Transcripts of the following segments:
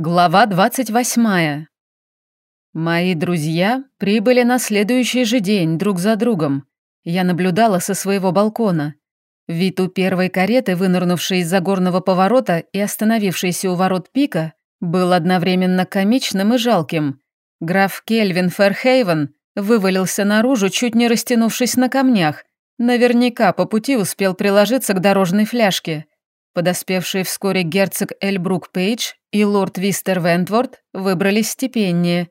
Глава 28. Мои друзья прибыли на следующий же день друг за другом. Я наблюдала со своего балкона. Вид у первой кареты, вынырнувшей из-за горного поворота и остановившейся у ворот пика, был одновременно комичным и жалким. Граф Кельвин Ферхейвен вывалился наружу, чуть не растянувшись на камнях. Наверняка по пути успел приложиться к дорожной фляжке. Подоспевшие вскоре герцог Эльбрук Пейдж и лорд Вистер Вентворд выбрались степеннее,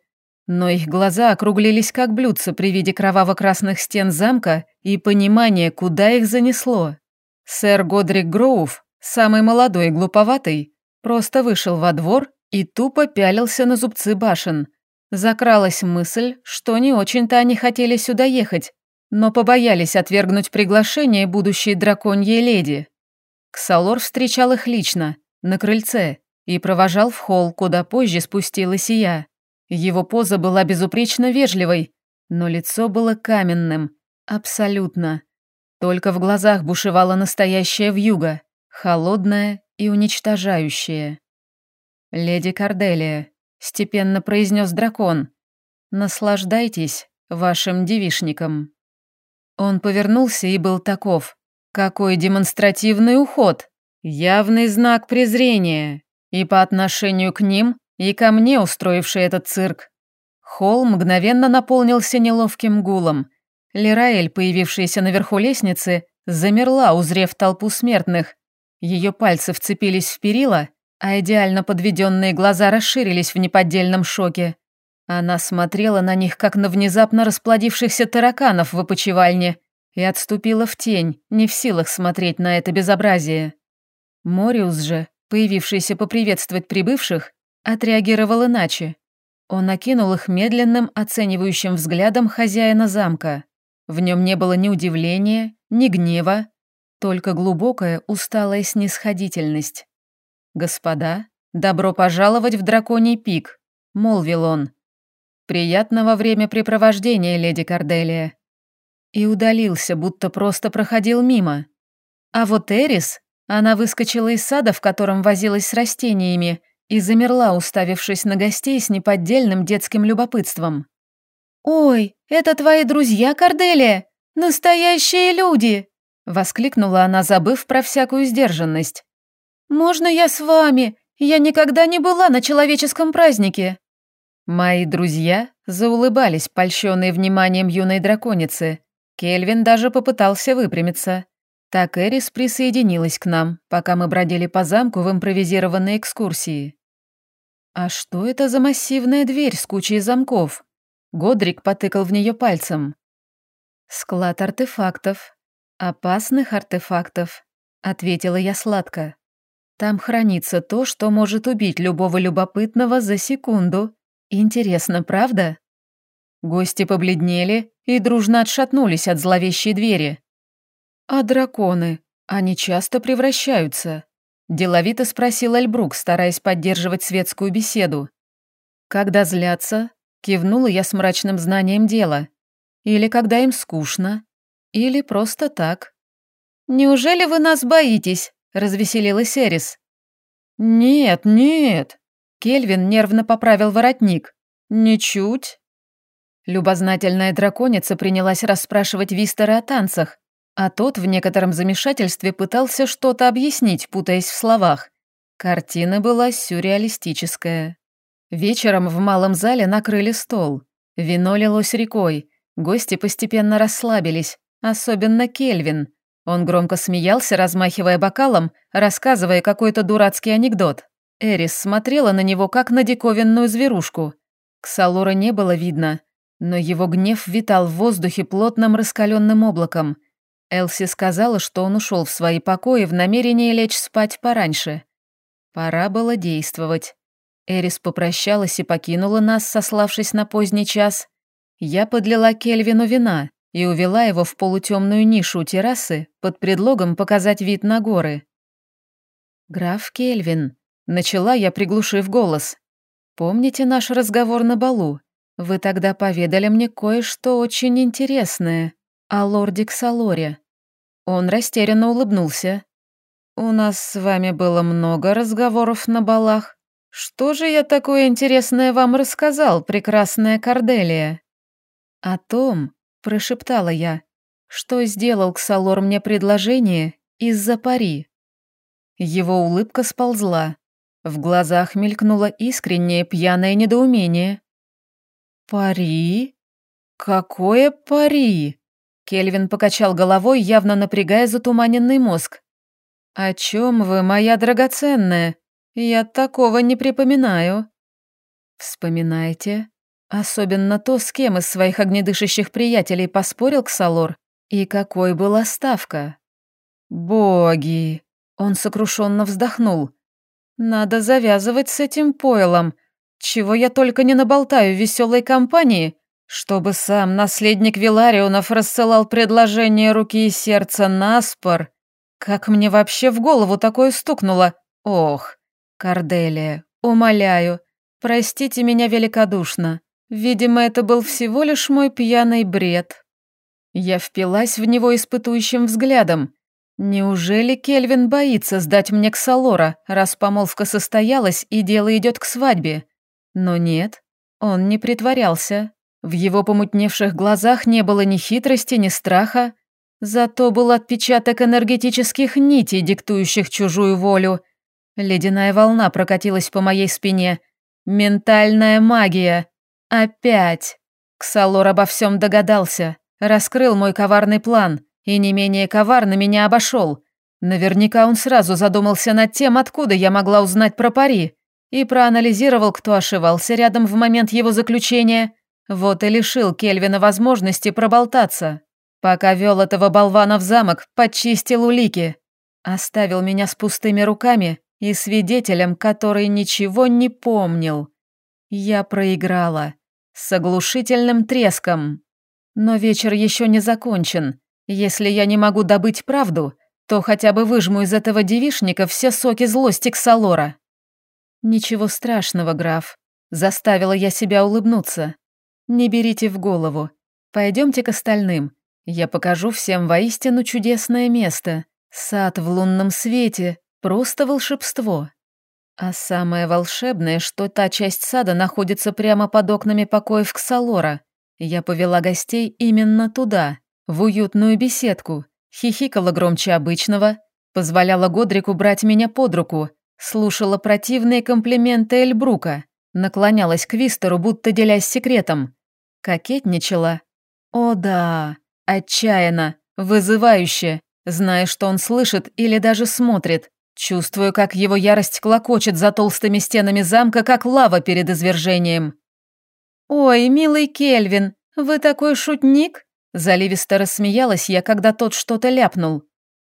но их глаза округлились как блюдца при виде кроваво-красных стен замка и понимания, куда их занесло. Сэр Годрик Гроув, самый молодой и глуповатый, просто вышел во двор и тупо пялился на зубцы башен. Закралась мысль, что не очень-то они хотели сюда ехать, но побоялись отвергнуть приглашение будущей драконьей леди. Ксалор встречал их лично, на крыльце, и провожал в холл, куда позже спустилась и я. Его поза была безупречно вежливой, но лицо было каменным, абсолютно. Только в глазах бушевала настоящая вьюга, холодная и уничтожающая. «Леди Корделия», — степенно произнес дракон, — «наслаждайтесь вашим девишником». Он повернулся и был таков, какой демонстративный уход! Явный знак презрения. И по отношению к ним, и ко мне, устроивший этот цирк. Холл мгновенно наполнился неловким гулом. Лираэль, появившаяся наверху лестницы, замерла, узрев толпу смертных. Ее пальцы вцепились в перила, а идеально подведенные глаза расширились в неподдельном шоке. Она смотрела на них, как на внезапно расплодившихся тараканов в опочивальне – и отступила в тень, не в силах смотреть на это безобразие. Мориус же, появившийся поприветствовать прибывших, отреагировал иначе. Он окинул их медленным, оценивающим взглядом хозяина замка. В нем не было ни удивления, ни гнева, только глубокая, усталая снисходительность. «Господа, добро пожаловать в драконий пик», — молвил он. «Приятного времяпрепровождения, леди Корделия и удалился, будто просто проходил мимо. А вот Эрис, она выскочила из сада, в котором возилась с растениями, и замерла, уставившись на гостей с неподдельным детским любопытством. «Ой, это твои друзья, Корделия? Настоящие люди!» Воскликнула она, забыв про всякую сдержанность. «Можно я с вами? Я никогда не была на человеческом празднике». Мои друзья заулыбались, польщенные вниманием юной драконицы, Кельвин даже попытался выпрямиться. Так Эрис присоединилась к нам, пока мы бродили по замку в импровизированной экскурсии. «А что это за массивная дверь с кучей замков?» Годрик потыкал в нее пальцем. «Склад артефактов. Опасных артефактов», — ответила я сладко. «Там хранится то, что может убить любого любопытного за секунду. Интересно, правда?» Гости побледнели и дружно отшатнулись от зловещей двери. «А драконы? Они часто превращаются?» Деловито спросил Альбрук, стараясь поддерживать светскую беседу. «Когда злятся?» Кивнула я с мрачным знанием дела. «Или когда им скучно? Или просто так?» «Неужели вы нас боитесь?» — развеселилась Эрис. «Нет, нет!» Кельвин нервно поправил воротник. «Ничуть. Любознательная драконица принялась расспрашивать Вистера о танцах, а тот в некотором замешательстве пытался что-то объяснить, путаясь в словах. Картина была сюрреалистическая. Вечером в малом зале накрыли стол. Вино лилось рекой. Гости постепенно расслабились, особенно Кельвин. Он громко смеялся, размахивая бокалом, рассказывая какой-то дурацкий анекдот. Эрис смотрела на него, как на диковинную зверушку. Ксалора не было видно, но его гнев витал в воздухе плотным раскаленным облаком. Элси сказала, что он ушел в свои покои в намерении лечь спать пораньше. Пора было действовать. Эрис попрощалась и покинула нас, сославшись на поздний час. Я подлила Кельвину вина и увела его в полутемную нишу у террасы под предлогом показать вид на горы. «Граф Кельвин», — начала я, приглушив голос. «Помните наш разговор на балу? Вы тогда поведали мне кое-что очень интересное о лорде Ксалоре». Он растерянно улыбнулся. «У нас с вами было много разговоров на балах. «Что же я такое интересное вам рассказал, прекрасная Корделия?» «О том», — прошептала я, — «что сделал Ксалор мне предложение из-за пари». Его улыбка сползла. В глазах мелькнуло искреннее пьяное недоумение. «Пари? Какое пари?» Кельвин покачал головой, явно напрягая затуманенный мозг. «О чем вы, моя драгоценная? Я такого не припоминаю». «Вспоминайте. Особенно то, с кем из своих огнедышащих приятелей поспорил Ксалор, и какой была ставка». «Боги!» Он сокрушенно вздохнул. «Надо завязывать с этим пойлом. Чего я только не наболтаю в веселой компании, чтобы сам наследник Виларионов рассылал предложение руки и сердца на спор. Как мне вообще в голову такое стукнуло? Ох, Корделия, умоляю, простите меня великодушно. Видимо, это был всего лишь мой пьяный бред». Я впилась в него испытующим взглядом. Неужели Кельвин боится сдать мне Ксалора, раз помолвка состоялась и дело идет к свадьбе? Но нет, он не притворялся. В его помутневших глазах не было ни хитрости, ни страха. Зато был отпечаток энергетических нитей, диктующих чужую волю. Ледяная волна прокатилась по моей спине. Ментальная магия. Опять. Ксалор обо всем догадался. Раскрыл мой коварный план и не менее коварно меня обошел. Наверняка он сразу задумался над тем, откуда я могла узнать про пари, и проанализировал, кто ошивался рядом в момент его заключения. Вот и лишил Кельвина возможности проболтаться. Пока вел этого болвана в замок, подчистил улики. Оставил меня с пустыми руками и свидетелем, который ничего не помнил. Я проиграла. С оглушительным треском. Но вечер еще не закончен. Если я не могу добыть правду, то хотя бы выжму из этого девишника все соки злости Ксалора. Ничего страшного, граф. Заставила я себя улыбнуться. Не берите в голову. Пойдемте к остальным. Я покажу всем воистину чудесное место. Сад в лунном свете. Просто волшебство. А самое волшебное, что та часть сада находится прямо под окнами покоев Ксалора. Я повела гостей именно туда в уютную беседку, хихикала громче обычного, позволяла Годрику брать меня под руку, слушала противные комплименты Эльбрука, наклонялась к Вистеру, будто делясь секретом, кокетничала. О да, отчаянно, вызывающе, зная, что он слышит или даже смотрит. Чувствую, как его ярость клокочет за толстыми стенами замка, как лава перед извержением. «Ой, милый Кельвин, вы такой шутник?» Заливисто рассмеялась я, когда тот что-то ляпнул.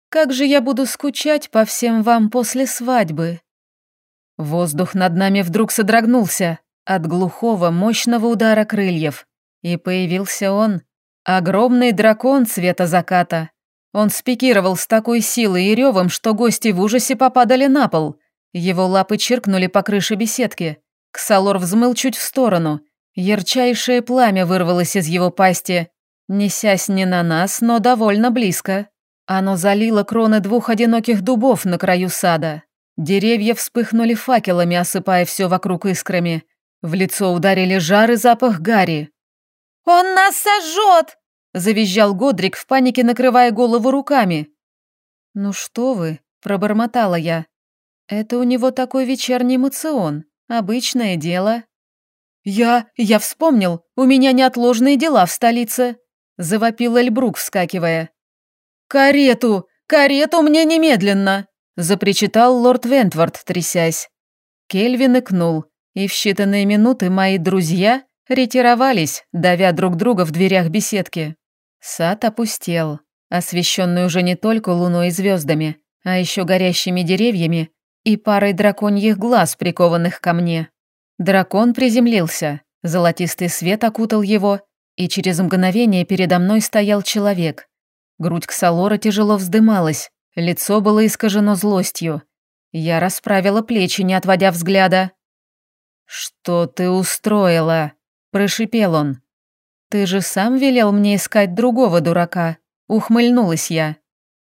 «Как же я буду скучать по всем вам после свадьбы!» Воздух над нами вдруг содрогнулся от глухого, мощного удара крыльев. И появился он, огромный дракон цвета заката. Он спикировал с такой силой и ревом, что гости в ужасе попадали на пол. Его лапы чиркнули по крыше беседки. Ксалор взмыл чуть в сторону. Ярчайшее пламя вырвалось из его пасти, несясь не на нас, но довольно близко. Оно залило кроны двух одиноких дубов на краю сада. Деревья вспыхнули факелами, осыпая все вокруг искрами. В лицо ударили жар и запах гари. «Он нас сожжет!» – завизжал Годрик в панике, накрывая голову руками. «Ну что вы», – пробормотала я. «Это у него такой вечерний мацион. Обычное дело». «Я... я вспомнил. У меня неотложные дела в столице», – завопил Эльбрук, вскакивая. «Карету! Карету мне немедленно!» – запричитал лорд Вентвард, трясясь. Кельвин икнул, и в считанные минуты мои друзья ретировались, давя друг друга в дверях беседки. Сад опустел, освещенный уже не только луной и звездами, а еще горящими деревьями и парой драконьих глаз, прикованных ко мне. Дракон приземлился, золотистый свет окутал его, и через мгновение передо мной стоял человек. Грудь Ксалора тяжело вздымалась, лицо было искажено злостью. Я расправила плечи, не отводя взгляда. «Что ты устроила?» – прошипел он. «Ты же сам велел мне искать другого дурака», – ухмыльнулась я.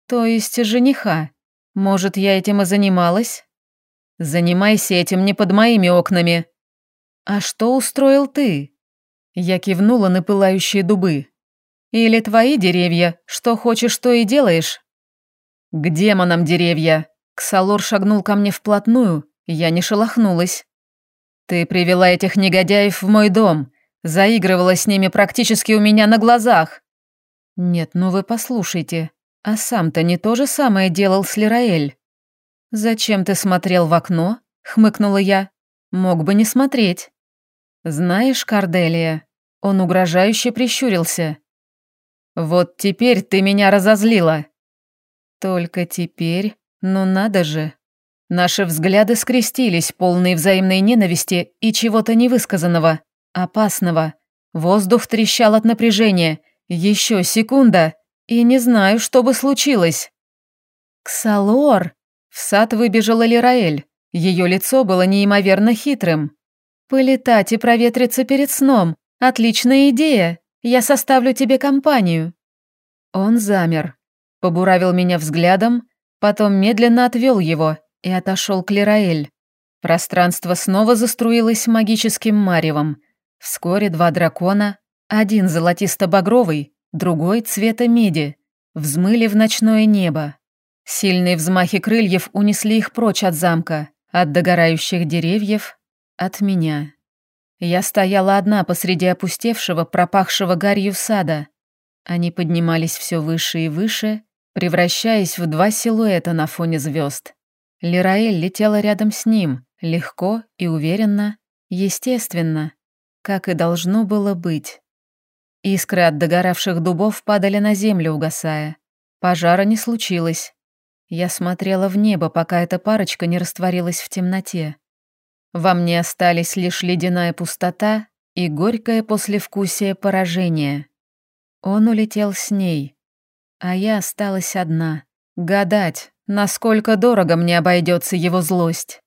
«То есть жениха. Может, я этим и занималась?» Занимайся этим не под моими окнами. А что устроил ты? Я кивнула на пылающие дубы. Или твои деревья, что хочешь, то и делаешь? К демонам деревья. Ксалор шагнул ко мне вплотную, я не шелохнулась. Ты привела этих негодяев в мой дом, заигрывала с ними практически у меня на глазах. Нет, ну вы послушайте, а сам-то не то же самое делал с Лираэль. Зачем ты смотрел в окно? хмыкнула я. Мог бы не смотреть. Знаешь, Карделия, он угрожающе прищурился. Вот теперь ты меня разозлила. Только теперь, ну надо же. Наши взгляды скрестились, полные взаимной ненависти и чего-то невысказанного, опасного. Воздух трещал от напряжения. Еще секунда, и не знаю, что бы случилось. «Ксалор!» В сад выбежала Лираэль. Ее лицо было неимоверно хитрым. «Полетать и проветриться перед сном. Отличная идея. Я составлю тебе компанию». Он замер, побуравил меня взглядом, потом медленно отвел его и отошел к Лираэль. Пространство снова заструилось магическим маревом. Вскоре два дракона, один золотисто-багровый, другой цвета меди, взмыли в ночное небо. Сильные взмахи крыльев унесли их прочь от замка, от догорающих деревьев, от меня. Я стояла одна посреди опустевшего, пропахшего гарью сада. Они поднимались все выше и выше, превращаясь в два силуэта на фоне звезд. Лираэль летела рядом с ним, легко и уверенно, естественно, как и должно было быть. Искры от догоравших дубов падали на землю, угасая. Пожара не случилось. Я смотрела в небо, пока эта парочка не растворилась в темноте. Во мне остались лишь ледяная пустота и горькое послевкусие поражения. Он улетел с ней, а я осталась одна. Гадать, насколько дорого мне обойдется его злость.